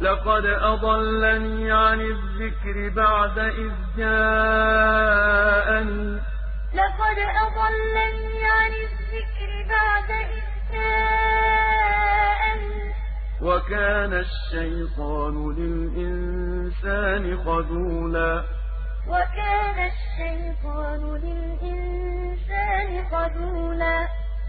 لقد أضلني عن الذكر بعد إذ جاءني. لقد أضلني عن الذكر بعد إذ جاءني. وكان الشيطان للإنسان خذولا. وكان